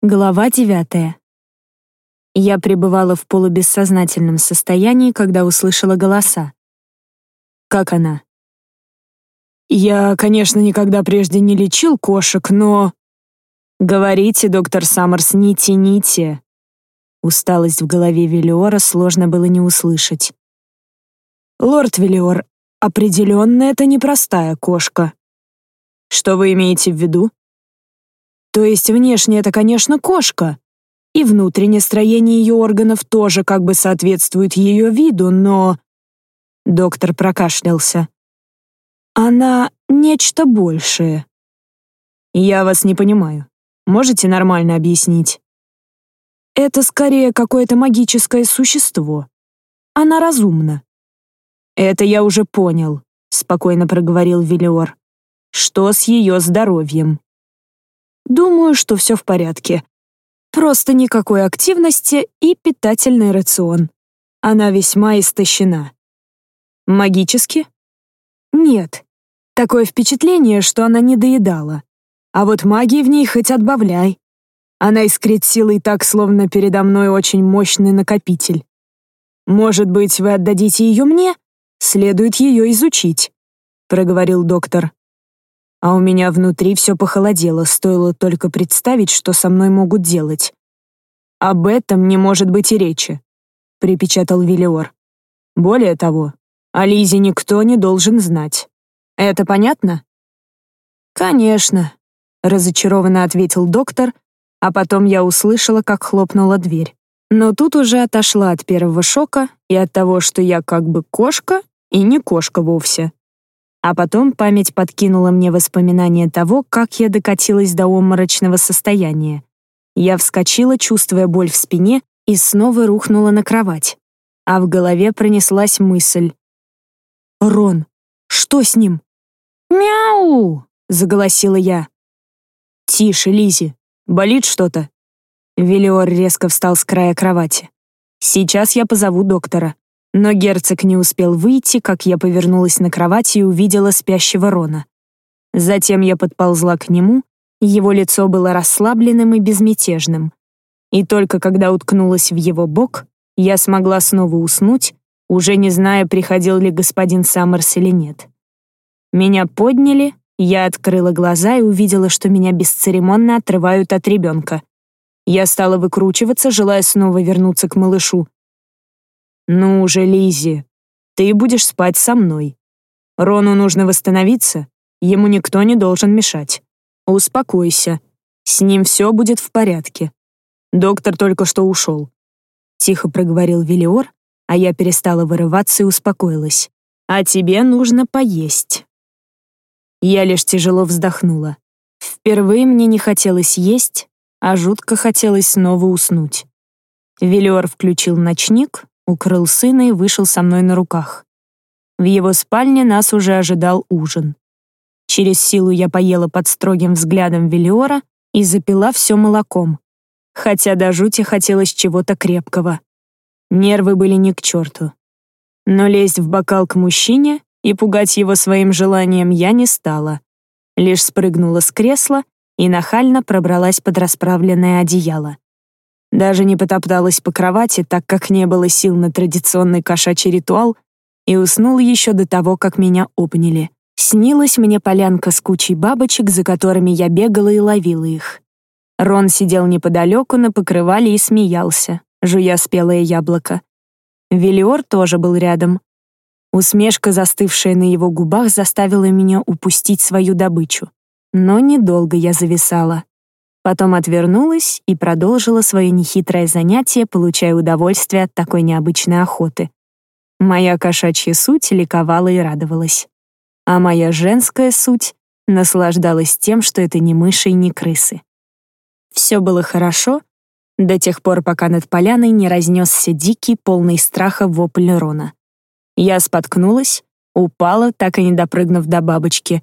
Глава девятая. Я пребывала в полубессознательном состоянии, когда услышала голоса. Как она? Я, конечно, никогда прежде не лечил кошек, но... Говорите, доктор Саммерс, не тяните. Усталость в голове Велиора сложно было не услышать. Лорд Велиор, определенно это непростая кошка. Что вы имеете в виду? То есть внешне это, конечно, кошка. И внутреннее строение ее органов тоже как бы соответствует ее виду, но... Доктор прокашлялся. Она нечто большее. Я вас не понимаю. Можете нормально объяснить? Это скорее какое-то магическое существо. Она разумна. Это я уже понял, спокойно проговорил Велиор. Что с ее здоровьем? Думаю, что все в порядке. Просто никакой активности и питательный рацион. Она весьма истощена. Магически? Нет. Такое впечатление, что она не доедала. А вот магии в ней хоть отбавляй. Она искрит силой так, словно передо мной очень мощный накопитель. Может быть, вы отдадите ее мне? Следует ее изучить, проговорил доктор а у меня внутри все похолодело, стоило только представить, что со мной могут делать. «Об этом не может быть и речи», — припечатал Виллиор. «Более того, о Лизе никто не должен знать. Это понятно?» «Конечно», — разочарованно ответил доктор, а потом я услышала, как хлопнула дверь. Но тут уже отошла от первого шока и от того, что я как бы кошка и не кошка вовсе. А потом память подкинула мне воспоминания того, как я докатилась до обморочного состояния. Я вскочила, чувствуя боль в спине, и снова рухнула на кровать. А в голове пронеслась мысль. «Рон, что с ним?» «Мяу!» — заголосила я. «Тише, Лизи, болит что-то?» Велиор резко встал с края кровати. «Сейчас я позову доктора». Но герцог не успел выйти, как я повернулась на кровати и увидела спящего Рона. Затем я подползла к нему, его лицо было расслабленным и безмятежным. И только когда уткнулась в его бок, я смогла снова уснуть, уже не зная, приходил ли господин Саммерс или нет. Меня подняли, я открыла глаза и увидела, что меня бесцеремонно отрывают от ребенка. Я стала выкручиваться, желая снова вернуться к малышу, «Ну уже, Лизи, ты будешь спать со мной. Рону нужно восстановиться, ему никто не должен мешать. Успокойся, с ним все будет в порядке. Доктор только что ушел». Тихо проговорил Велиор, а я перестала вырываться и успокоилась. «А тебе нужно поесть». Я лишь тяжело вздохнула. Впервые мне не хотелось есть, а жутко хотелось снова уснуть. Велиор включил ночник, укрыл сына и вышел со мной на руках. В его спальне нас уже ожидал ужин. Через силу я поела под строгим взглядом Велиора и запила все молоком, хотя до жути хотелось чего-то крепкого. Нервы были ни к черту. Но лезть в бокал к мужчине и пугать его своим желанием я не стала. Лишь спрыгнула с кресла и нахально пробралась под расправленное одеяло. Даже не потопталась по кровати, так как не было сил на традиционный кошачий ритуал, и уснула еще до того, как меня обняли. Снилась мне полянка с кучей бабочек, за которыми я бегала и ловила их. Рон сидел неподалеку на покрывале и смеялся, жуя спелое яблоко. Велиор тоже был рядом. Усмешка, застывшая на его губах, заставила меня упустить свою добычу. Но недолго я зависала. Потом отвернулась и продолжила свое нехитрое занятие, получая удовольствие от такой необычной охоты. Моя кошачья суть ликовала и радовалась. А моя женская суть наслаждалась тем, что это не мыши и не крысы. Все было хорошо до тех пор, пока над поляной не разнесся дикий, полный страха вопль Рона. Я споткнулась, упала, так и не допрыгнув до бабочки,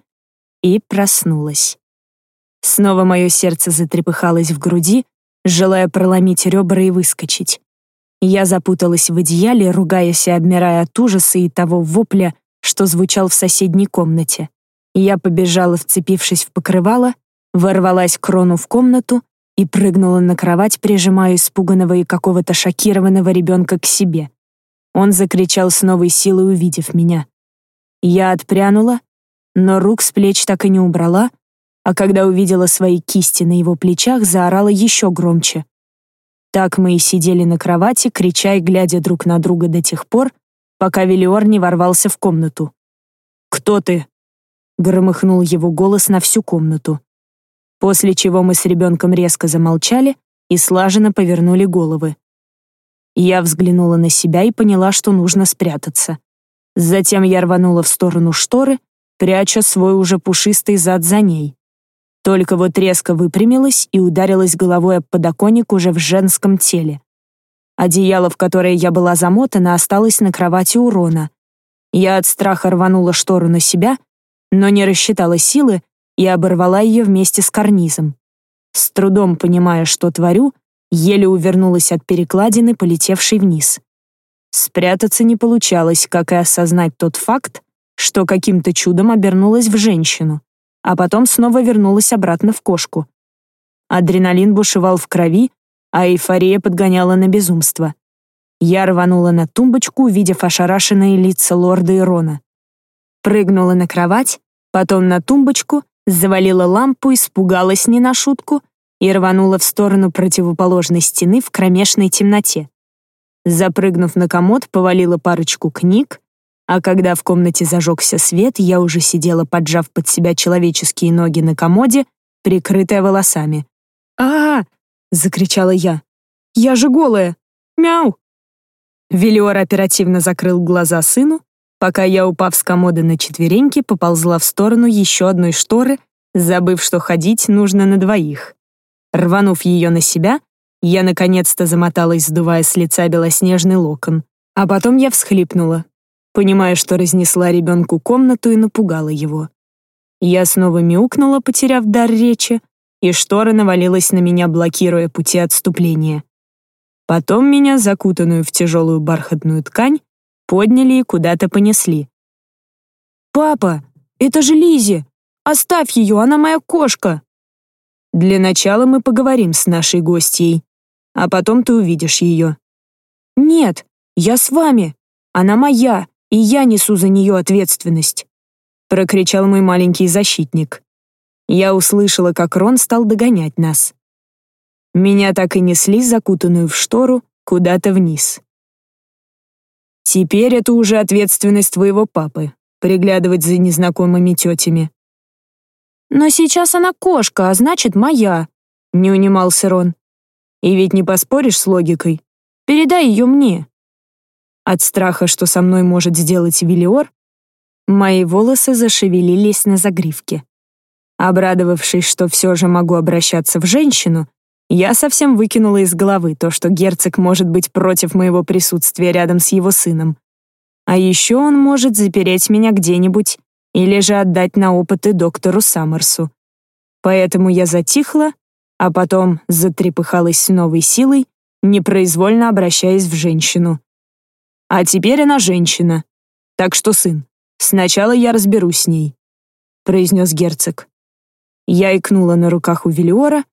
и проснулась. Снова мое сердце затрепыхалось в груди, желая проломить ребра и выскочить. Я запуталась в одеяле, ругаясь и обмирая от ужаса и того вопля, что звучал в соседней комнате. Я побежала, вцепившись в покрывало, ворвалась к Рону в комнату и прыгнула на кровать, прижимая испуганного и какого-то шокированного ребенка к себе. Он закричал с новой силой, увидев меня. Я отпрянула, но рук с плеч так и не убрала, а когда увидела свои кисти на его плечах, заорала еще громче. Так мы и сидели на кровати, крича и глядя друг на друга до тех пор, пока Велиор не ворвался в комнату. «Кто ты?» — громыхнул его голос на всю комнату. После чего мы с ребенком резко замолчали и слаженно повернули головы. Я взглянула на себя и поняла, что нужно спрятаться. Затем я рванула в сторону шторы, пряча свой уже пушистый зад за ней. Только вот резко выпрямилась и ударилась головой об подоконник уже в женском теле. Одеяло, в которое я была замотана, осталось на кровати у Рона. Я от страха рванула штору на себя, но не рассчитала силы и оборвала ее вместе с карнизом. С трудом понимая, что творю, еле увернулась от перекладины, полетевшей вниз. Спрятаться не получалось, как и осознать тот факт, что каким-то чудом обернулась в женщину, а потом снова вернулась обратно в кошку. Адреналин бушевал в крови, а эйфория подгоняла на безумство. Я рванула на тумбочку, увидев ошарашенные лица лорда и Рона. Прыгнула на кровать, потом на тумбочку, завалила лампу, испугалась не на шутку — и рванула в сторону противоположной стены в кромешной темноте. Запрыгнув на комод, повалила парочку книг, а когда в комнате зажегся свет, я уже сидела, поджав под себя человеческие ноги на комоде, прикрытая волосами. а, -а, -а закричала я. «Я же голая! Мяу!» Велиор оперативно закрыл глаза сыну, пока я, упав с комода на четвереньки, поползла в сторону еще одной шторы, забыв, что ходить нужно на двоих. Рванув ее на себя, я наконец-то замоталась, сдувая с лица белоснежный локон. А потом я всхлипнула, понимая, что разнесла ребенку комнату и напугала его. Я снова мяукнула, потеряв дар речи, и штора навалилась на меня, блокируя пути отступления. Потом меня, закутанную в тяжелую бархатную ткань, подняли и куда-то понесли. «Папа, это же Лизи! Оставь ее, она моя кошка!» Для начала мы поговорим с нашей гостьей, а потом ты увидишь ее». «Нет, я с вами. Она моя, и я несу за нее ответственность», — прокричал мой маленький защитник. Я услышала, как Рон стал догонять нас. Меня так и несли, закутанную в штору, куда-то вниз. «Теперь это уже ответственность твоего папы, приглядывать за незнакомыми тетями», «Но сейчас она кошка, а значит, моя», — не унимался Рон. «И ведь не поспоришь с логикой. Передай ее мне». От страха, что со мной может сделать Велиор, мои волосы зашевелились на загривке. Обрадовавшись, что все же могу обращаться в женщину, я совсем выкинула из головы то, что герцог может быть против моего присутствия рядом с его сыном. А еще он может запереть меня где-нибудь или же отдать на опыты доктору Саммерсу. Поэтому я затихла, а потом затрепыхалась с новой силой, непроизвольно обращаясь в женщину. А теперь она женщина. Так что, сын, сначала я разберусь с ней, произнес герцог. Я икнула на руках у Велиора,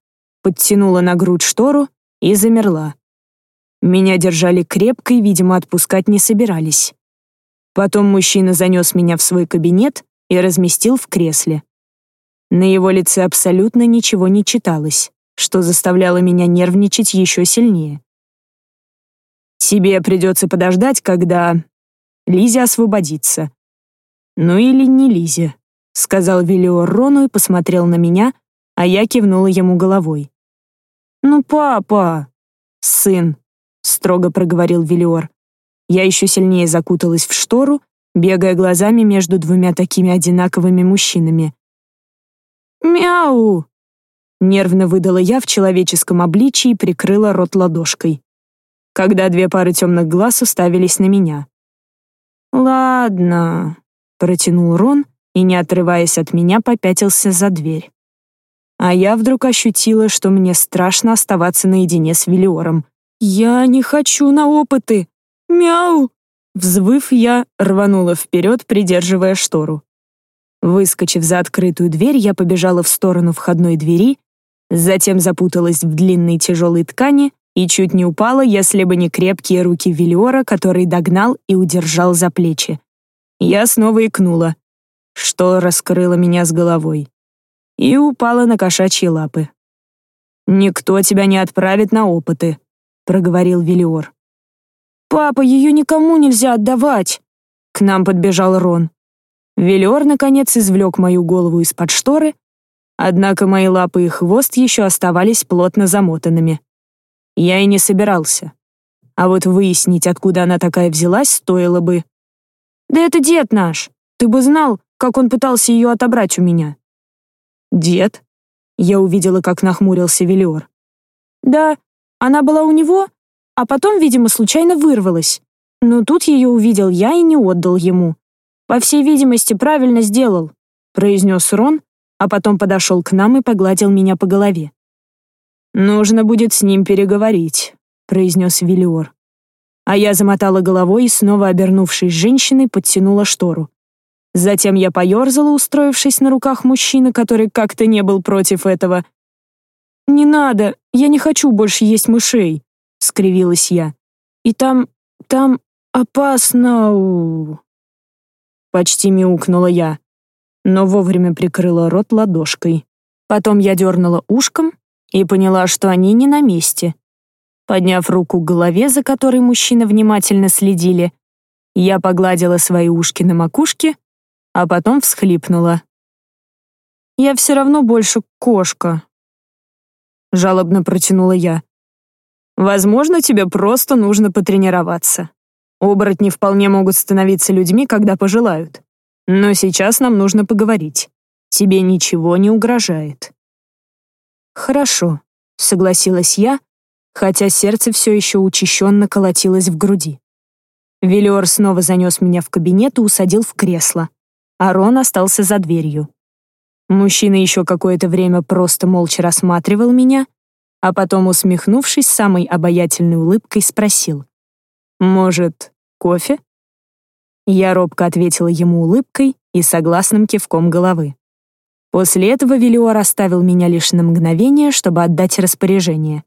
подтянула на грудь штору и замерла. Меня держали крепко и, видимо, отпускать не собирались. Потом мужчина занес меня в свой кабинет, и разместил в кресле. На его лице абсолютно ничего не читалось, что заставляло меня нервничать еще сильнее. «Тебе придется подождать, когда Лизе освободится». «Ну или не Лизе», — сказал Виллиор Рону и посмотрел на меня, а я кивнула ему головой. «Ну, папа!» «Сын», — строго проговорил Виллиор. Я еще сильнее закуталась в штору бегая глазами между двумя такими одинаковыми мужчинами. «Мяу!» Нервно выдала я в человеческом обличии и прикрыла рот ладошкой, когда две пары темных глаз уставились на меня. «Ладно», — протянул Рон и, не отрываясь от меня, попятился за дверь. А я вдруг ощутила, что мне страшно оставаться наедине с Велиором. «Я не хочу на опыты! Мяу!» Взвыв, я рванула вперед, придерживая штору. Выскочив за открытую дверь, я побежала в сторону входной двери Затем запуталась в длинной тяжелой ткани и чуть не упала, если бы не крепкие руки Велиора, который догнал и удержал за плечи. Я снова икнула, что раскрыло меня с головой, и упала на кошачьи лапы. «Никто тебя не отправит на опыты», — проговорил Велиор. «Папа, ее никому нельзя отдавать!» К нам подбежал Рон. Велиор, наконец, извлек мою голову из-под шторы, однако мои лапы и хвост еще оставались плотно замотанными. Я и не собирался. А вот выяснить, откуда она такая взялась, стоило бы. «Да это дед наш! Ты бы знал, как он пытался ее отобрать у меня». «Дед?» Я увидела, как нахмурился Велиор. «Да, она была у него, а потом, видимо, случайно вырвалась. Но тут ее увидел я и не отдал ему. По всей видимости, правильно сделал», — произнес Рон, а потом подошел к нам и погладил меня по голове. «Нужно будет с ним переговорить», — произнес Велиор. А я замотала головой и, снова обернувшись женщиной, подтянула штору. Затем я поерзала, устроившись на руках мужчины, который как-то не был против этого. «Не надо, я не хочу больше есть мышей», — скривилась я. «И там... там опасно...» Почти мяукнула я, но вовремя прикрыла рот ладошкой. Потом я дернула ушком, и поняла, что они не на месте. Подняв руку к голове, за которой мужчины внимательно следили, я погладила свои ушки на макушке, а потом всхлипнула. «Я все равно больше кошка», — жалобно протянула я. «Возможно, тебе просто нужно потренироваться. Оборотни вполне могут становиться людьми, когда пожелают. Но сейчас нам нужно поговорить. Тебе ничего не угрожает». «Хорошо», — согласилась я, хотя сердце все еще учащенно колотилось в груди. Велиор снова занес меня в кабинет и усадил в кресло, а Рон остался за дверью. Мужчина еще какое-то время просто молча рассматривал меня, а потом, усмехнувшись самой обаятельной улыбкой, спросил. «Может, кофе?» Я робко ответила ему улыбкой и согласным кивком головы. После этого Велиор оставил меня лишь на мгновение, чтобы отдать распоряжение.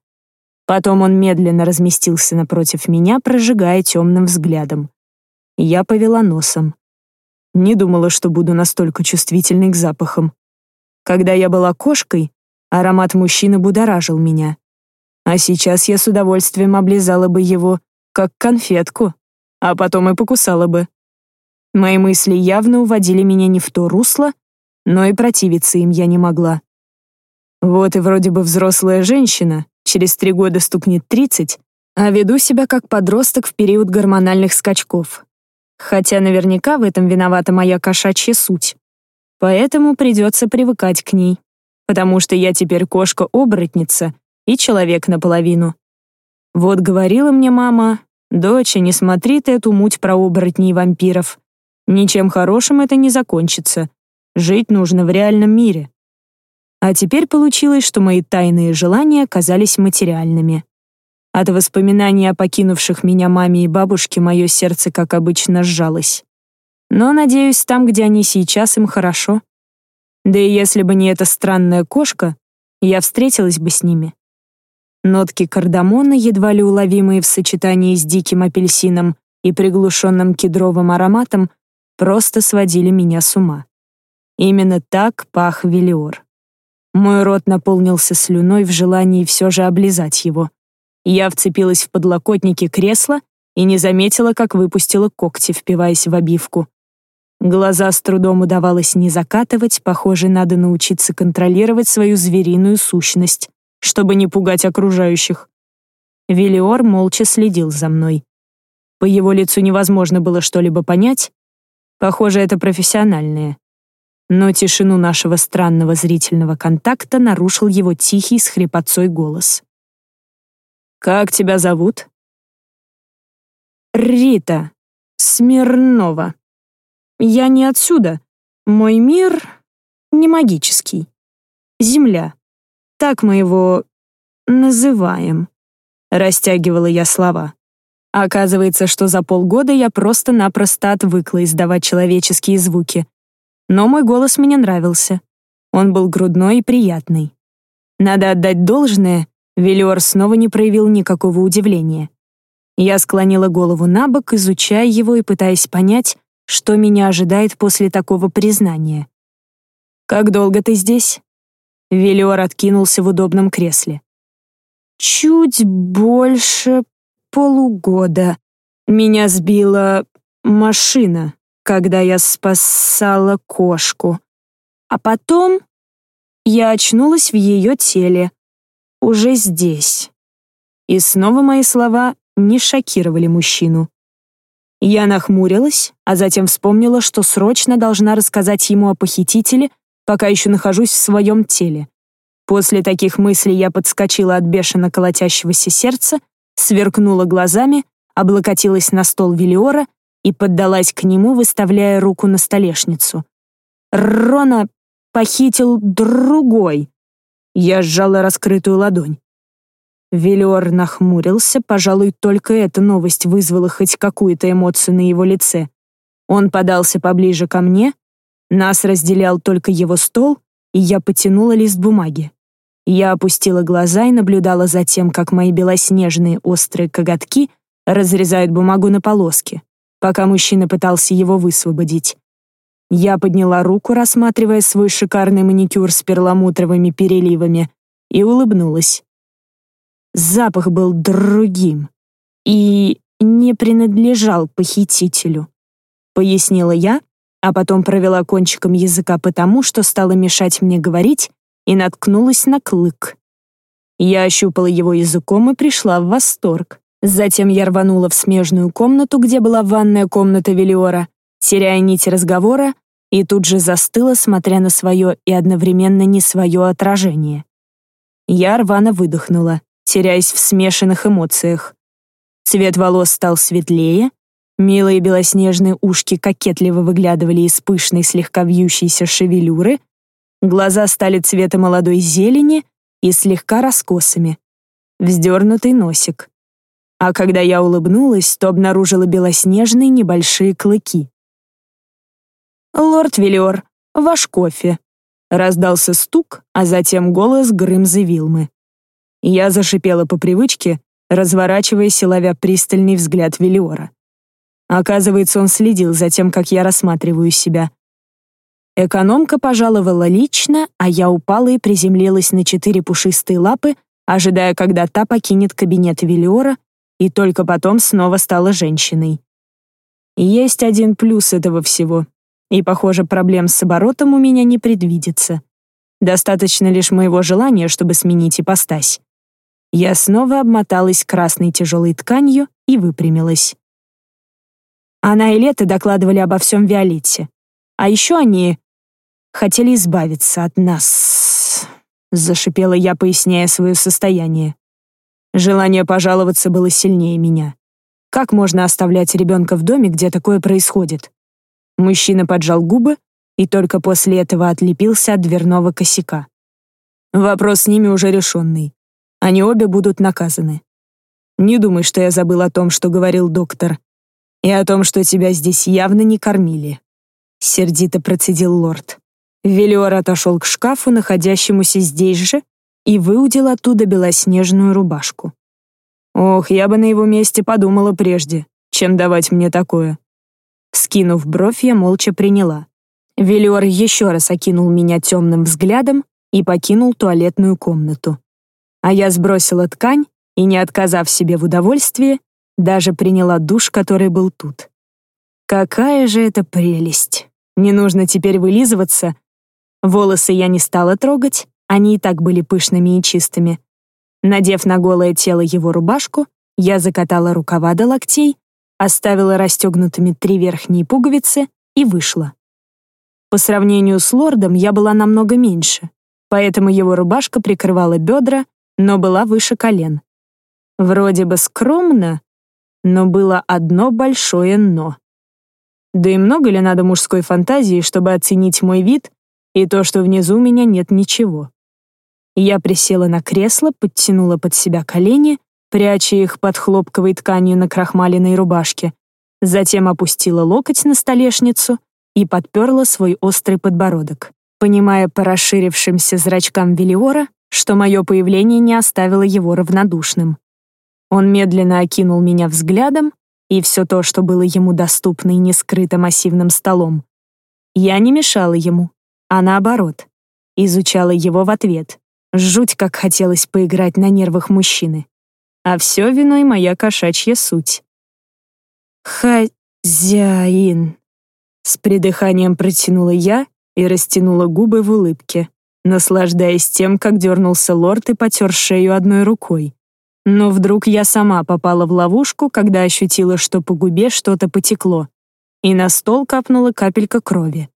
Потом он медленно разместился напротив меня, прожигая темным взглядом. Я повела носом. Не думала, что буду настолько чувствительной к запахам. Когда я была кошкой, аромат мужчины будоражил меня. А сейчас я с удовольствием облизала бы его, как конфетку, а потом и покусала бы. Мои мысли явно уводили меня не в то русло, но и противиться им я не могла. Вот и вроде бы взрослая женщина, через три года стукнет 30, а веду себя как подросток в период гормональных скачков. Хотя наверняка в этом виновата моя кошачья суть. Поэтому придется привыкать к ней, потому что я теперь кошка-оборотница и человек наполовину. Вот говорила мне мама, «Доча, не смотри ты эту муть про оборотней и вампиров. Ничем хорошим это не закончится. Жить нужно в реальном мире. А теперь получилось, что мои тайные желания оказались материальными. От воспоминаний о покинувших меня маме и бабушке мое сердце, как обычно, сжалось. Но, надеюсь, там, где они сейчас, им хорошо. Да и если бы не эта странная кошка, я встретилась бы с ними. Нотки кардамона, едва ли уловимые в сочетании с диким апельсином и приглушенным кедровым ароматом, просто сводили меня с ума. Именно так пах Велиор. Мой рот наполнился слюной в желании все же облизать его. Я вцепилась в подлокотники кресла и не заметила, как выпустила когти, впиваясь в обивку. Глаза с трудом удавалось не закатывать, похоже, надо научиться контролировать свою звериную сущность, чтобы не пугать окружающих. Велиор молча следил за мной. По его лицу невозможно было что-либо понять. Похоже, это профессиональное но тишину нашего странного зрительного контакта нарушил его тихий с хрипотцой голос. «Как тебя зовут?» «Рита. Смирнова. Я не отсюда. Мой мир не магический. Земля. Так мы его называем», — растягивала я слова. Оказывается, что за полгода я просто-напросто отвыкла издавать человеческие звуки, но мой голос мне нравился. Он был грудной и приятный. Надо отдать должное, Велиор снова не проявил никакого удивления. Я склонила голову на бок, изучая его и пытаясь понять, что меня ожидает после такого признания. «Как долго ты здесь?» Велиор откинулся в удобном кресле. «Чуть больше полугода. Меня сбила машина, когда я спасала кошку. А потом я очнулась в ее теле, уже здесь. И снова мои слова не шокировали мужчину. Я нахмурилась, а затем вспомнила, что срочно должна рассказать ему о похитителе, пока еще нахожусь в своем теле. После таких мыслей я подскочила от бешено колотящегося сердца, сверкнула глазами, облокотилась на стол Велиора и поддалась к нему, выставляя руку на столешницу. Рона похитил другой. Я сжала раскрытую ладонь. Велиор нахмурился, пожалуй, только эта новость вызвала хоть какую-то эмоцию на его лице. Он подался поближе ко мне, нас разделял только его стол, и я потянула лист бумаги. Я опустила глаза и наблюдала за тем, как мои белоснежные острые коготки разрезают бумагу на полоски, пока мужчина пытался его высвободить. Я подняла руку, рассматривая свой шикарный маникюр с перламутровыми переливами, и улыбнулась. Запах был другим и не принадлежал похитителю, пояснила я, а потом провела кончиком языка потому, что стало мешать мне говорить, и наткнулась на клык. Я ощупала его языком и пришла в восторг. Затем я рванула в смежную комнату, где была ванная комната Велиора, теряя нить разговора, и тут же застыла, смотря на свое и одновременно не свое отражение. Я рвано выдохнула теряясь в смешанных эмоциях. Цвет волос стал светлее, милые белоснежные ушки кокетливо выглядывали из пышной слегка вьющейся шевелюры, глаза стали цвета молодой зелени и слегка раскосыми, вздернутый носик. А когда я улыбнулась, то обнаружила белоснежные небольшие клыки. «Лорд Велиор, ваш кофе», — раздался стук, а затем голос Грымзы Вилмы. Я зашипела по привычке, разворачиваясь и ловя пристальный взгляд Велиора. Оказывается, он следил за тем, как я рассматриваю себя. Экономка пожаловала лично, а я упала и приземлилась на четыре пушистые лапы, ожидая, когда та покинет кабинет Велиора, и только потом снова стала женщиной. Есть один плюс этого всего, и, похоже, проблем с оборотом у меня не предвидится. Достаточно лишь моего желания, чтобы сменить ипостась. Я снова обмоталась красной тяжелой тканью и выпрямилась. Она и Лето докладывали обо всем Виолетте. А еще они хотели избавиться от нас. Зашипела я, поясняя свое состояние. Желание пожаловаться было сильнее меня. Как можно оставлять ребенка в доме, где такое происходит? Мужчина поджал губы и только после этого отлепился от дверного косяка. Вопрос с ними уже решенный. Они обе будут наказаны. Не думай, что я забыл о том, что говорил доктор, и о том, что тебя здесь явно не кормили. Сердито процедил лорд. Велиор отошел к шкафу, находящемуся здесь же, и выудил оттуда белоснежную рубашку. Ох, я бы на его месте подумала прежде, чем давать мне такое. Скинув бровь, я молча приняла. Велиор еще раз окинул меня темным взглядом и покинул туалетную комнату а я сбросила ткань и, не отказав себе в удовольствии, даже приняла душ, который был тут. Какая же это прелесть! Не нужно теперь вылизываться. Волосы я не стала трогать, они и так были пышными и чистыми. Надев на голое тело его рубашку, я закатала рукава до локтей, оставила расстегнутыми три верхние пуговицы и вышла. По сравнению с лордом я была намного меньше, поэтому его рубашка прикрывала бедра, но была выше колен. Вроде бы скромно, но было одно большое «но». Да и много ли надо мужской фантазии, чтобы оценить мой вид и то, что внизу у меня нет ничего? Я присела на кресло, подтянула под себя колени, пряча их под хлопковой тканью на крахмаленной рубашке, затем опустила локоть на столешницу и подперла свой острый подбородок. Понимая по расширившимся зрачкам Велиора, что мое появление не оставило его равнодушным. Он медленно окинул меня взглядом, и все то, что было ему доступно и не скрыто массивным столом. Я не мешала ему, а наоборот, изучала его в ответ. Жуть, как хотелось поиграть на нервах мужчины. А все виной моя кошачья суть. «Хозяин», — с придыханием протянула я и растянула губы в улыбке, наслаждаясь тем, как дернулся лорд и потер шею одной рукой. Но вдруг я сама попала в ловушку, когда ощутила, что по губе что-то потекло, и на стол капнула капелька крови.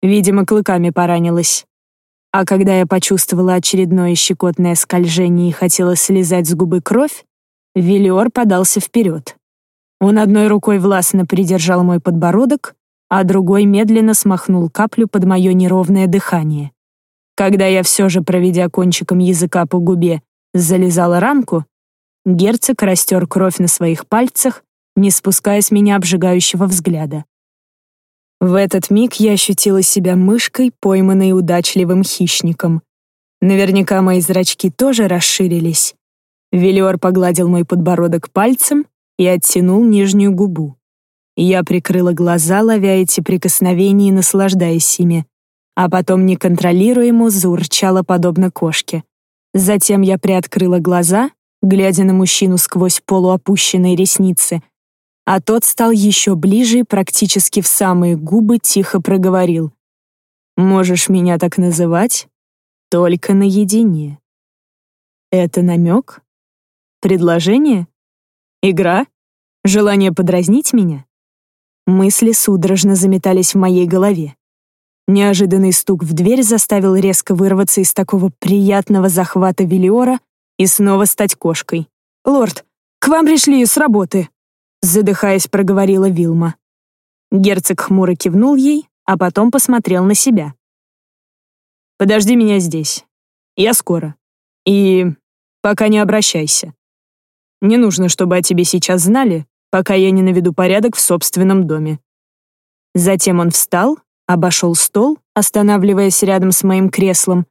Видимо, клыками поранилась. А когда я почувствовала очередное щекотное скольжение и хотела слезать с губы кровь, Велиор подался вперед. Он одной рукой властно придержал мой подбородок, а другой медленно смахнул каплю под мое неровное дыхание. Когда я все же, проведя кончиком языка по губе, залезала ранку, герцог растер кровь на своих пальцах, не спуская с меня обжигающего взгляда. В этот миг я ощутила себя мышкой, пойманной удачливым хищником. Наверняка мои зрачки тоже расширились. Велиор погладил мой подбородок пальцем и оттянул нижнюю губу. Я прикрыла глаза, ловя эти прикосновения и наслаждаясь ими, а потом неконтролируемо заурчала подобно кошке. Затем я приоткрыла глаза, глядя на мужчину сквозь полуопущенные ресницы, а тот стал еще ближе и практически в самые губы тихо проговорил. «Можешь меня так называть? Только наедине». Это намек? Предложение? Игра? Желание подразнить меня? Мысли судорожно заметались в моей голове. Неожиданный стук в дверь заставил резко вырваться из такого приятного захвата Велиора и снова стать кошкой. «Лорд, к вам пришли с работы!» Задыхаясь, проговорила Вилма. Герцог хмуро кивнул ей, а потом посмотрел на себя. «Подожди меня здесь. Я скоро. И пока не обращайся. Не нужно, чтобы о тебе сейчас знали, пока я не наведу порядок в собственном доме». Затем он встал, обошел стол, останавливаясь рядом с моим креслом,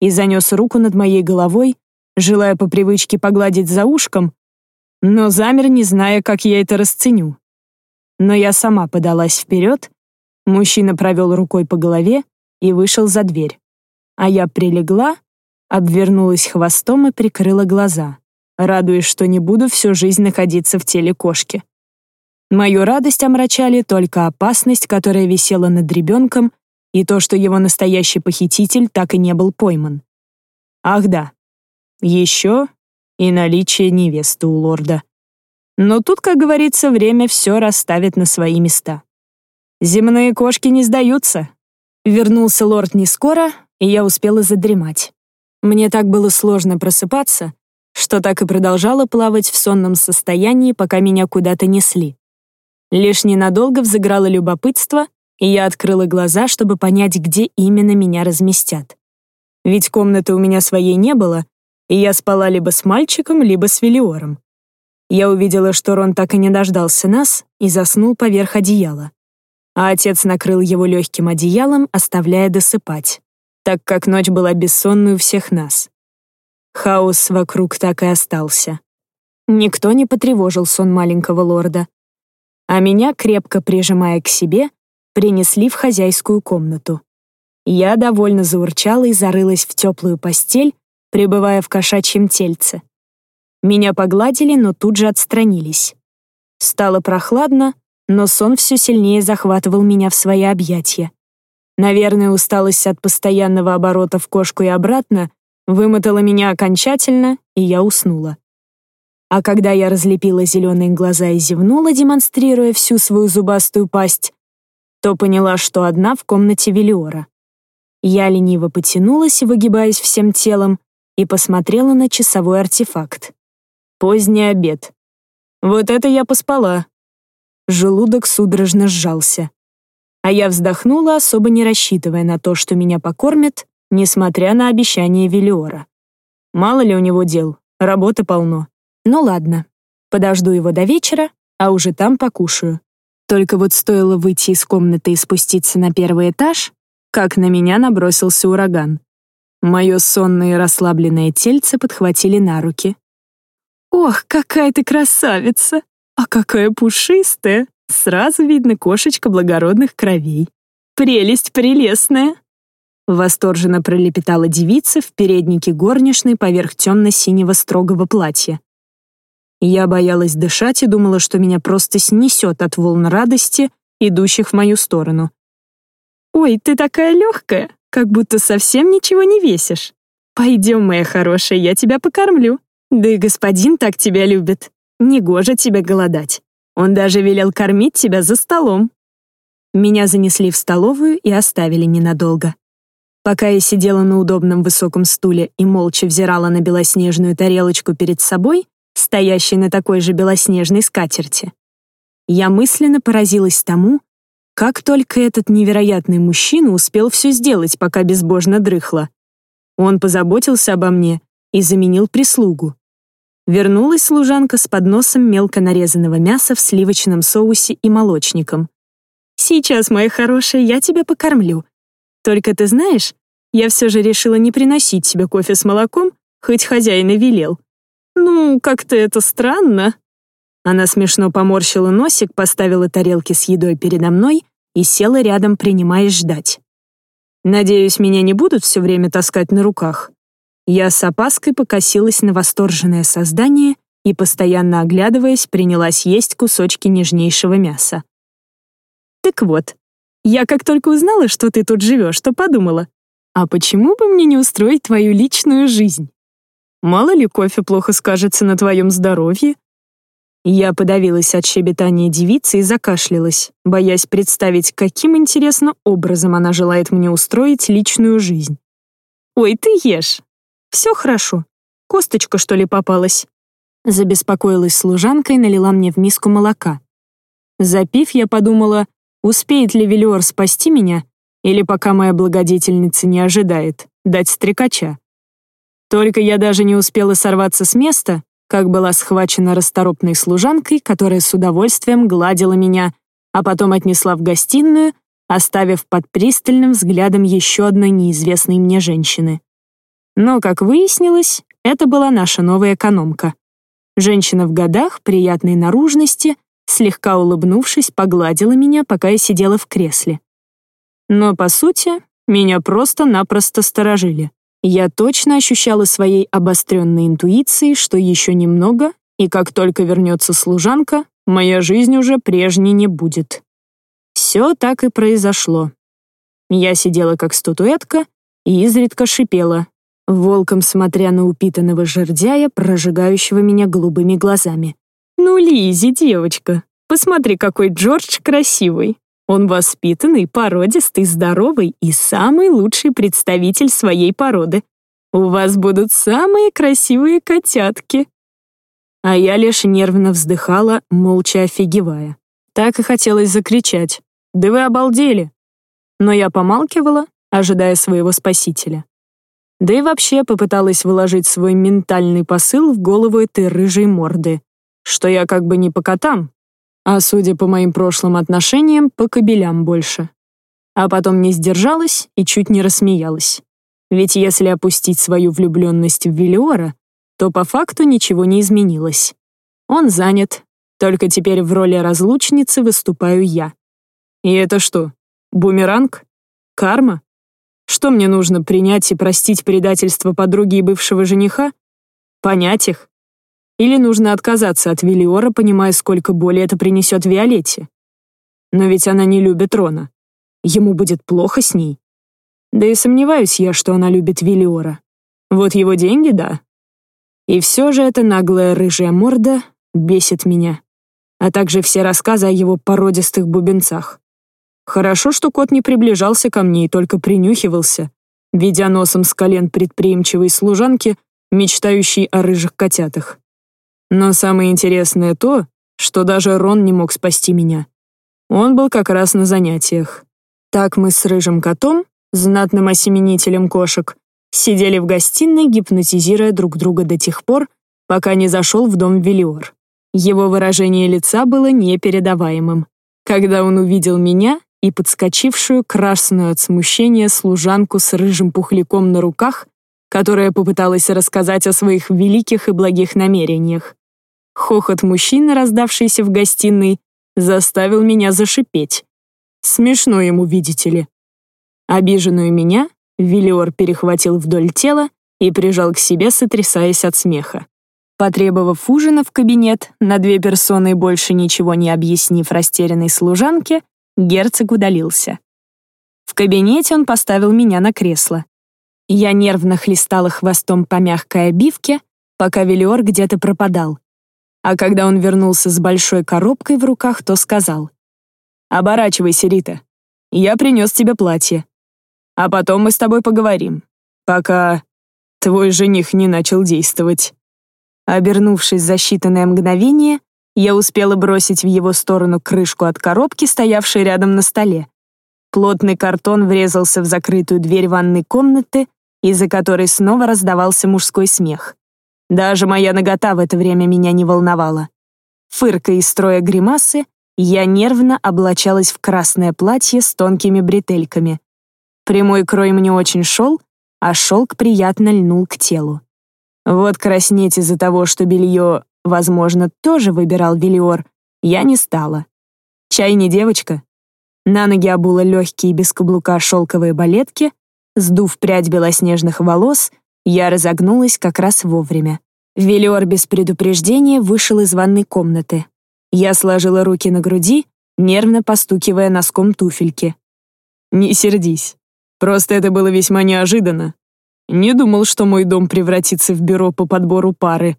и занес руку над моей головой, желая по привычке погладить за ушком, но замер, не зная, как я это расценю. Но я сама подалась вперед, мужчина провел рукой по голове и вышел за дверь. А я прилегла, обвернулась хвостом и прикрыла глаза, радуясь, что не буду всю жизнь находиться в теле кошки. Мою радость омрачали только опасность, которая висела над ребенком, и то, что его настоящий похититель так и не был пойман. Ах да, еще и наличие невесты у лорда. Но тут, как говорится, время все расставит на свои места. Земные кошки не сдаются. Вернулся лорд не скоро, и я успела задремать. Мне так было сложно просыпаться, что так и продолжала плавать в сонном состоянии, пока меня куда-то несли. Лишь ненадолго взыграло любопытство, и я открыла глаза, чтобы понять, где именно меня разместят. Ведь комнаты у меня своей не было, и я спала либо с мальчиком, либо с Велиором. Я увидела, что Рон так и не дождался нас и заснул поверх одеяла. А отец накрыл его легким одеялом, оставляя досыпать, так как ночь была бессонной у всех нас. Хаос вокруг так и остался. Никто не потревожил сон маленького лорда. А меня, крепко прижимая к себе, принесли в хозяйскую комнату. Я довольно заурчала и зарылась в теплую постель, пребывая в кошачьем тельце. Меня погладили, но тут же отстранились. Стало прохладно, но сон все сильнее захватывал меня в свои объятия. Наверное, усталость от постоянного оборота в кошку и обратно вымотала меня окончательно, и я уснула. А когда я разлепила зеленые глаза и зевнула, демонстрируя всю свою зубастую пасть, то поняла, что одна в комнате Велиора. Я лениво потянулась, выгибаясь всем телом, и посмотрела на часовой артефакт. Поздний обед. Вот это я поспала. Желудок судорожно сжался. А я вздохнула, особо не рассчитывая на то, что меня покормят, несмотря на обещание Велиора. Мало ли у него дел, работы полно. Ну ладно, подожду его до вечера, а уже там покушаю. Только вот стоило выйти из комнаты и спуститься на первый этаж, как на меня набросился ураган. Мое сонное и расслабленное тельце подхватили на руки. «Ох, какая ты красавица! А какая пушистая! Сразу видно кошечка благородных кровей. Прелесть прелестная!» Восторженно пролепетала девица в переднике горничной поверх темно-синего строгого платья. Я боялась дышать и думала, что меня просто снесет от волн радости, идущих в мою сторону. «Ой, ты такая легкая, как будто совсем ничего не весишь. Пойдем, моя хорошая, я тебя покормлю. Да и господин так тебя любит. Негоже тебе голодать. Он даже велел кормить тебя за столом». Меня занесли в столовую и оставили ненадолго. Пока я сидела на удобном высоком стуле и молча взирала на белоснежную тарелочку перед собой, стоящей на такой же белоснежной скатерти, я мысленно поразилась тому, как только этот невероятный мужчина успел все сделать, пока безбожно дрыхла. Он позаботился обо мне и заменил прислугу. Вернулась служанка с подносом мелко нарезанного мяса в сливочном соусе и молочником. «Сейчас, моя хорошая, я тебя покормлю», только ты знаешь, я все же решила не приносить тебе кофе с молоком, хоть хозяин и велел. Ну, как-то это странно. Она смешно поморщила носик, поставила тарелки с едой передо мной и села рядом, принимаясь ждать. Надеюсь, меня не будут все время таскать на руках. Я с опаской покосилась на восторженное создание и, постоянно оглядываясь, принялась есть кусочки нежнейшего мяса. Так вот, я как только узнала, что ты тут живешь, то подумала, а почему бы мне не устроить твою личную жизнь? Мало ли кофе плохо скажется на твоем здоровье. Я подавилась от щебетания девицы и закашлялась, боясь представить, каким интересным образом она желает мне устроить личную жизнь. «Ой, ты ешь. Все хорошо. Косточка, что ли, попалась?» Забеспокоилась служанка и налила мне в миску молока. Запив, я подумала, Успеет ли Велиор спасти меня, или пока моя благодетельница не ожидает, дать стрекача? Только я даже не успела сорваться с места, как была схвачена расторопной служанкой, которая с удовольствием гладила меня, а потом отнесла в гостиную, оставив под пристальным взглядом еще одной неизвестной мне женщины. Но, как выяснилось, это была наша новая экономка. Женщина в годах, приятной наружности, слегка улыбнувшись, погладила меня, пока я сидела в кресле. Но, по сути, меня просто-напросто сторожили. Я точно ощущала своей обостренной интуицией, что еще немного, и как только вернется служанка, моя жизнь уже прежней не будет. Все так и произошло. Я сидела как статуэтка и изредка шипела, волком смотря на упитанного жердяя, прожигающего меня голубыми глазами. «Ну, Лизи, девочка, посмотри, какой Джордж красивый. Он воспитанный, породистый, здоровый и самый лучший представитель своей породы. У вас будут самые красивые котятки». А я лишь нервно вздыхала, молча офигевая. Так и хотелось закричать. «Да вы обалдели!» Но я помалкивала, ожидая своего спасителя. Да и вообще попыталась выложить свой ментальный посыл в голову этой рыжей морды что я как бы не по котам, а, судя по моим прошлым отношениям, по кобелям больше. А потом не сдержалась и чуть не рассмеялась. Ведь если опустить свою влюбленность в Велиора, то по факту ничего не изменилось. Он занят, только теперь в роли разлучницы выступаю я. И это что, бумеранг? Карма? Что мне нужно, принять и простить предательство подруги и бывшего жениха? Понять их? Или нужно отказаться от Велиора, понимая, сколько боли это принесет Виолетте? Но ведь она не любит Рона. Ему будет плохо с ней. Да и сомневаюсь я, что она любит Велиора. Вот его деньги, да. И все же эта наглая рыжая морда бесит меня. А также все рассказы о его породистых бубенцах. Хорошо, что кот не приближался ко мне и только принюхивался, ведя носом с колен предприимчивой служанки, мечтающей о рыжих котятах. Но самое интересное то, что даже Рон не мог спасти меня. Он был как раз на занятиях. Так мы с рыжим котом, знатным осеменителем кошек, сидели в гостиной, гипнотизируя друг друга до тех пор, пока не зашел в дом Велиор. Его выражение лица было непередаваемым. Когда он увидел меня и подскочившую, красную от смущения, служанку с рыжим пухляком на руках, которая попыталась рассказать о своих великих и благих намерениях. Хохот мужчины, раздавшийся в гостиной, заставил меня зашипеть. Смешно ему, видите ли. Обиженную меня Велиор перехватил вдоль тела и прижал к себе, сотрясаясь от смеха. Потребовав ужина в кабинет, на две персоны больше ничего не объяснив растерянной служанке, герцог удалился. В кабинете он поставил меня на кресло. Я нервно хлестала хвостом по мягкой обивке, пока Велиор где-то пропадал. А когда он вернулся с большой коробкой в руках, то сказал. «Оборачивайся, Рита. Я принес тебе платье. А потом мы с тобой поговорим, пока твой жених не начал действовать». Обернувшись за считанное мгновение, я успела бросить в его сторону крышку от коробки, стоявшей рядом на столе. Плотный картон врезался в закрытую дверь ванной комнаты, из-за которой снова раздавался мужской смех. Даже моя нагота в это время меня не волновала. Фыркая и строя гримасы, я нервно облачалась в красное платье с тонкими бретельками. Прямой крой мне очень шел, а шелк приятно льнул к телу. Вот краснеть из-за того, что белье, возможно, тоже выбирал Велиор, я не стала. Чай не девочка. На ноги обула легкие без каблука шелковые балетки, сдув прядь белоснежных волос, я разогнулась как раз вовремя. Велиор без предупреждения вышел из ванной комнаты. Я сложила руки на груди, нервно постукивая носком туфельки. «Не сердись. Просто это было весьма неожиданно. Не думал, что мой дом превратится в бюро по подбору пары.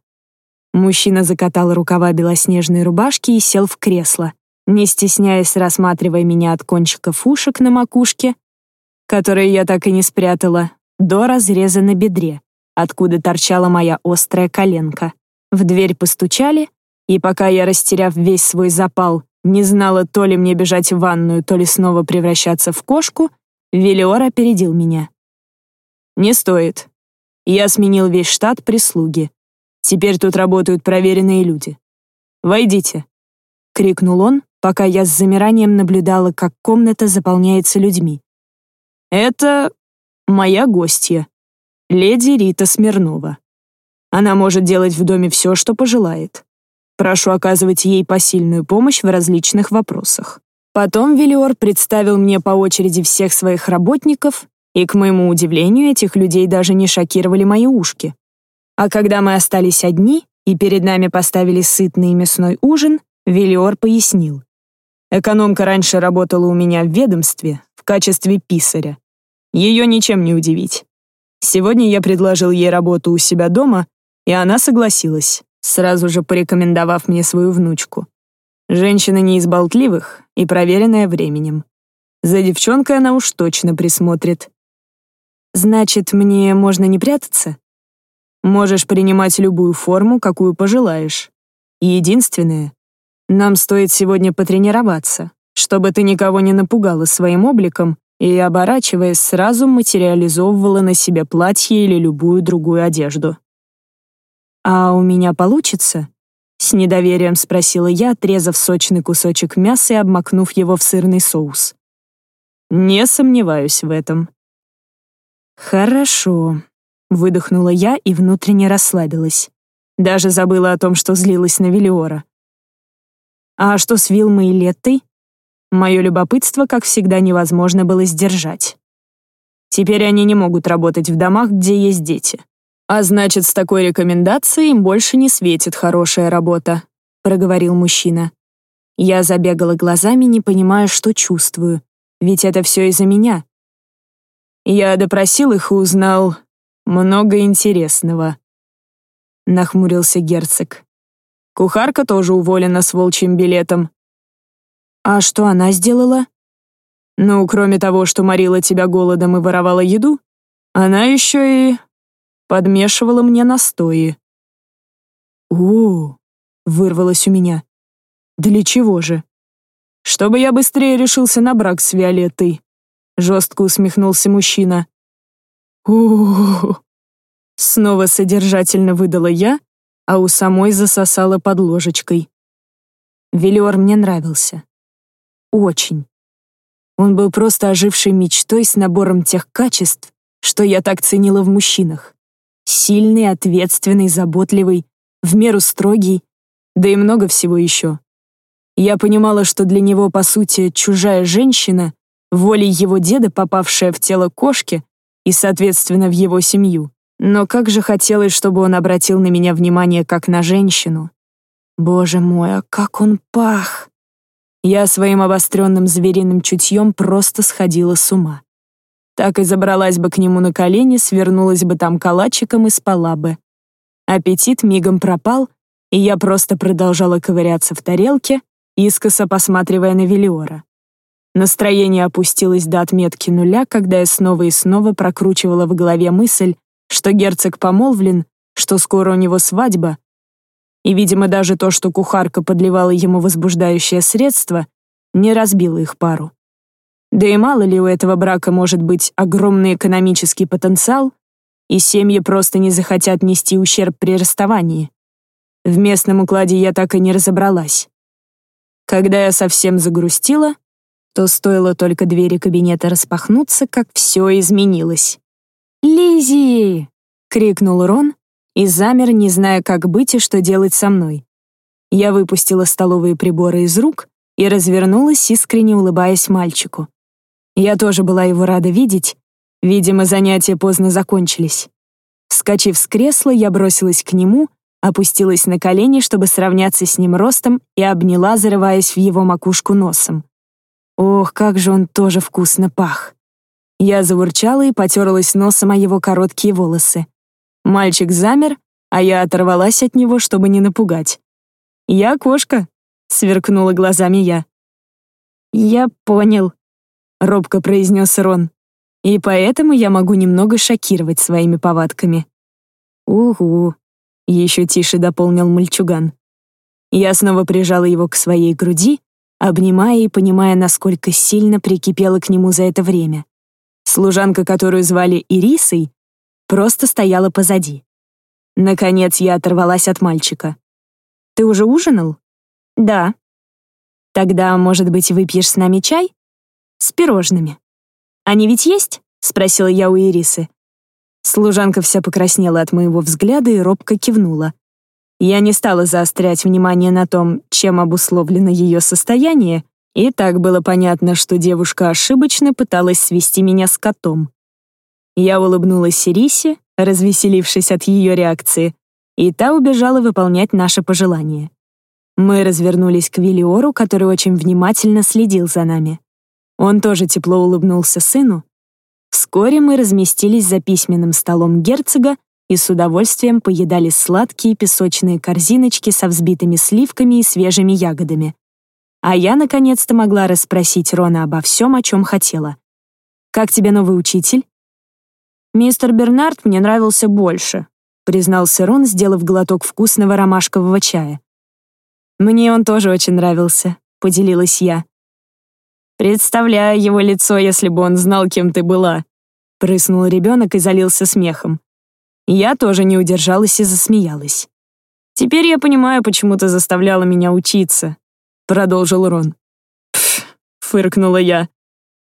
Мужчина закатал рукава белоснежной рубашки и сел в кресло, не стесняясь рассматривая меня от кончиков ушек на макушке, которые я так и не спрятала, до разреза на бедре, откуда торчала моя острая коленка. В дверь постучали, и пока я, растеряв весь свой запал, не знала, то ли мне бежать в ванную, то ли снова превращаться в кошку, Велиор опередил меня. «Не стоит. Я сменил весь штат прислуги. Теперь тут работают проверенные люди. Войдите», — крикнул он, пока я с замиранием наблюдала, как комната заполняется людьми. «Это моя гостья, леди Рита Смирнова. Она может делать в доме все, что пожелает. Прошу оказывать ей посильную помощь в различных вопросах». Потом Велиор представил мне по очереди всех своих работников и, к моему удивлению, этих людей даже не шокировали мои ушки. А когда мы остались одни, и перед нами поставили сытный мясной ужин, Велиор пояснил. Экономка раньше работала у меня в ведомстве в качестве писаря. Ее ничем не удивить. Сегодня я предложил ей работу у себя дома, и она согласилась, сразу же порекомендовав мне свою внучку. Женщина не из болтливых и проверенная временем. За девчонкой она уж точно присмотрит. Значит, мне можно не прятаться? Можешь принимать любую форму, какую пожелаешь. Единственное, нам стоит сегодня потренироваться, чтобы ты никого не напугала своим обликом и, оборачиваясь, сразу материализовывала на себе платье или любую другую одежду. «А у меня получится?» — с недоверием спросила я, отрезав сочный кусочек мяса и обмакнув его в сырный соус. «Не сомневаюсь в этом», «Хорошо», — выдохнула я и внутренне расслабилась. Даже забыла о том, что злилась на Велиора. «А что с Вилмой и Леттой?» Мое любопытство, как всегда, невозможно было сдержать. Теперь они не могут работать в домах, где есть дети. А значит, с такой рекомендацией им больше не светит хорошая работа, проговорил мужчина. Я забегала глазами, не понимая, что чувствую. Ведь это все из-за меня. Я допросил их и узнал много интересного. Нахмурился герцог. Кухарка тоже уволена с волчьим билетом. А что она сделала? Ну, кроме того, что морила тебя голодом и воровала еду, она еще и подмешивала мне настои. О, вырвалось у меня. Для чего же? Чтобы я быстрее решился на брак с Виолеттой. Жестко усмехнулся мужчина. у Снова содержательно выдала я, а у самой засосала под ложечкой. Велиор мне нравился. Очень. Он был просто ожившей мечтой с набором тех качеств, что я так ценила в мужчинах. Сильный, ответственный, заботливый, в меру строгий, да и много всего еще. Я понимала, что для него, по сути, чужая женщина, волей его деда, попавшая в тело кошки и, соответственно, в его семью. Но как же хотелось, чтобы он обратил на меня внимание как на женщину. Боже мой, а как он пах! Я своим обостренным звериным чутьем просто сходила с ума. Так и забралась бы к нему на колени, свернулась бы там калачиком и спала бы. Аппетит мигом пропал, и я просто продолжала ковыряться в тарелке, искоса посматривая на Велиора. Настроение опустилось до отметки нуля, когда я снова и снова прокручивала в голове мысль, что герцог помолвлен, что скоро у него свадьба. И, видимо, даже то, что кухарка подливала ему возбуждающее средство, не разбило их пару. Да и мало ли у этого брака может быть огромный экономический потенциал, и семьи просто не захотят нести ущерб при расставании. В местном укладе я так и не разобралась. Когда я совсем загрустила, то стоило только двери кабинета распахнуться, как все изменилось. Лизи! крикнул Рон и замер, не зная, как быть и что делать со мной. Я выпустила столовые приборы из рук и развернулась, искренне улыбаясь мальчику. Я тоже была его рада видеть. Видимо, занятия поздно закончились. Вскочив с кресла, я бросилась к нему опустилась на колени, чтобы сравняться с ним ростом, и обняла, зарываясь в его макушку носом. Ох, как же он тоже вкусно пах. Я заурчала и потерлась носом о его короткие волосы. Мальчик замер, а я оторвалась от него, чтобы не напугать. «Я кошка», — сверкнула глазами я. «Я понял», — робко произнес Рон. «И поэтому я могу немного шокировать своими повадками». «Угу», еще тише дополнил мальчуган. Я снова прижала его к своей груди, обнимая и понимая, насколько сильно прикипела к нему за это время. Служанка, которую звали Ирисой, просто стояла позади. Наконец я оторвалась от мальчика. «Ты уже ужинал?» «Да». «Тогда, может быть, выпьешь с нами чай?» «С пирожными». «Они ведь есть?» — спросила я у Ирисы. Служанка вся покраснела от моего взгляда и робко кивнула. Я не стала заострять внимание на том, чем обусловлено ее состояние, и так было понятно, что девушка ошибочно пыталась свести меня с котом. Я улыбнулась Сирисе, развеселившись от ее реакции, и та убежала выполнять наше пожелание. Мы развернулись к Виллиору, который очень внимательно следил за нами. Он тоже тепло улыбнулся сыну, Вскоре мы разместились за письменным столом герцога и с удовольствием поедали сладкие песочные корзиночки со взбитыми сливками и свежими ягодами. А я наконец-то могла расспросить Рона обо всем, о чем хотела. «Как тебе новый учитель?» «Мистер Бернард мне нравился больше», признался Рон, сделав глоток вкусного ромашкового чая. «Мне он тоже очень нравился», — поделилась я. Представляю его лицо, если бы он знал, кем ты была. Прыснул ребенок и залился смехом. Я тоже не удержалась и засмеялась. «Теперь я понимаю, почему ты заставляла меня учиться», — продолжил Рон. «Пф», — фыркнула я.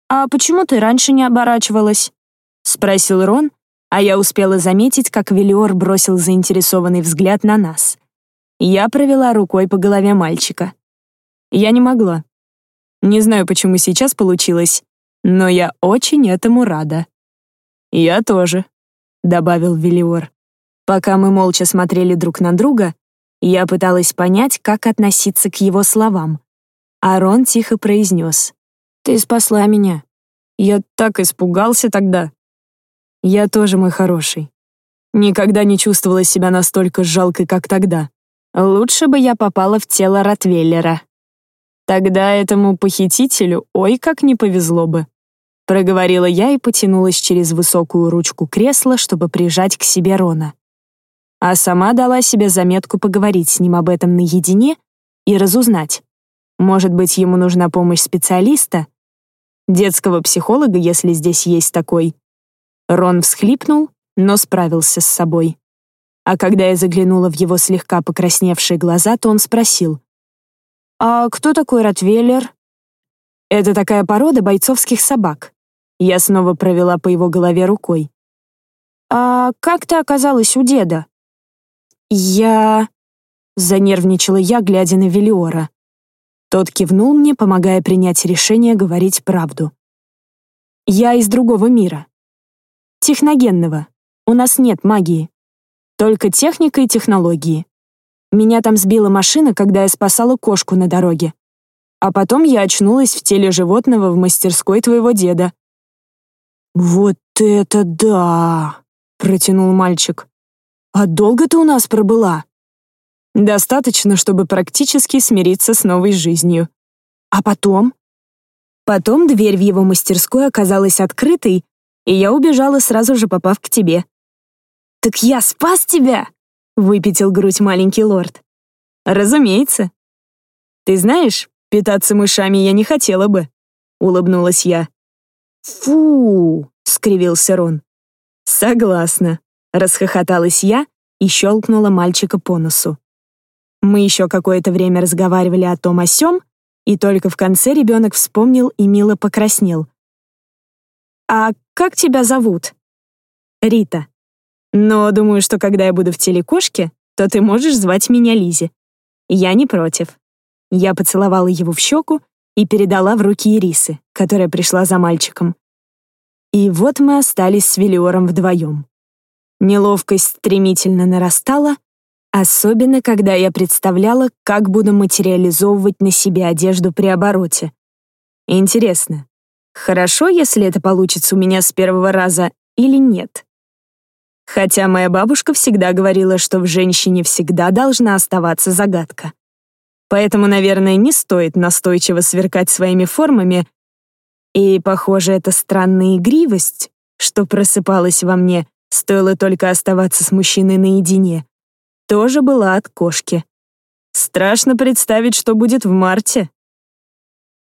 «А почему ты раньше не оборачивалась?» — спросил Рон, а я успела заметить, как Велиор бросил заинтересованный взгляд на нас. Я провела рукой по голове мальчика. Я не могла. Не знаю, почему сейчас получилось, но я очень этому рада. Я тоже, добавил Велиор. Пока мы молча смотрели друг на друга, я пыталась понять, как относиться к его словам. Арон тихо произнес. «Ты спасла меня. Я так испугался тогда». «Я тоже, мой хороший. Никогда не чувствовала себя настолько жалкой, как тогда. Лучше бы я попала в тело Ротвейлера». Тогда этому похитителю ой как не повезло бы. Проговорила я и потянулась через высокую ручку кресла, чтобы прижать к себе Рона. А сама дала себе заметку поговорить с ним об этом наедине и разузнать. Может быть, ему нужна помощь специалиста? Детского психолога, если здесь есть такой. Рон всхлипнул, но справился с собой. А когда я заглянула в его слегка покрасневшие глаза, то он спросил — «А кто такой Ротвейлер?» «Это такая порода бойцовских собак». Я снова провела по его голове рукой. «А как ты оказалась у деда?» «Я...» — занервничала я, глядя на Велиора. Тот кивнул мне, помогая принять решение говорить правду. «Я из другого мира. Техногенного. У нас нет магии. Только техника и технологии. Меня там сбила машина, когда я спасала кошку на дороге. А потом я очнулась в теле животного в мастерской твоего деда». «Вот это да!» — протянул мальчик. «А долго ты у нас пробыла?» «Достаточно, чтобы практически смириться с новой жизнью. А потом?» Потом дверь в его мастерскую оказалась открытой, и я убежала, сразу же попав к тебе. «Так я спас тебя!» — выпятил грудь маленький лорд. «Разумеется. Ты знаешь, питаться мышами я не хотела бы», — улыбнулась я. «Фу!» — скривился Рон. «Согласна», — расхохоталась я и щелкнула мальчика по носу. Мы еще какое-то время разговаривали о том о сём, и только в конце ребенок вспомнил и мило покраснел. «А как тебя зовут?» «Рита. Но думаю, что когда я буду в теле кошки, то ты можешь звать меня Лизи. Я не против». Я поцеловала его в щеку и передала в руки Ирисы, которая пришла за мальчиком. И вот мы остались с Велиором вдвоем. Неловкость стремительно нарастала, особенно когда я представляла, как буду материализовывать на себе одежду при обороте. Интересно, хорошо, если это получится у меня с первого раза или нет? Хотя моя бабушка всегда говорила, что в женщине всегда должна оставаться загадка. Поэтому, наверное, не стоит настойчиво сверкать своими формами и, похоже, эта странная игривость, что просыпалась во мне, стоило только оставаться с мужчиной наедине, тоже была от кошки. Страшно представить, что будет в марте,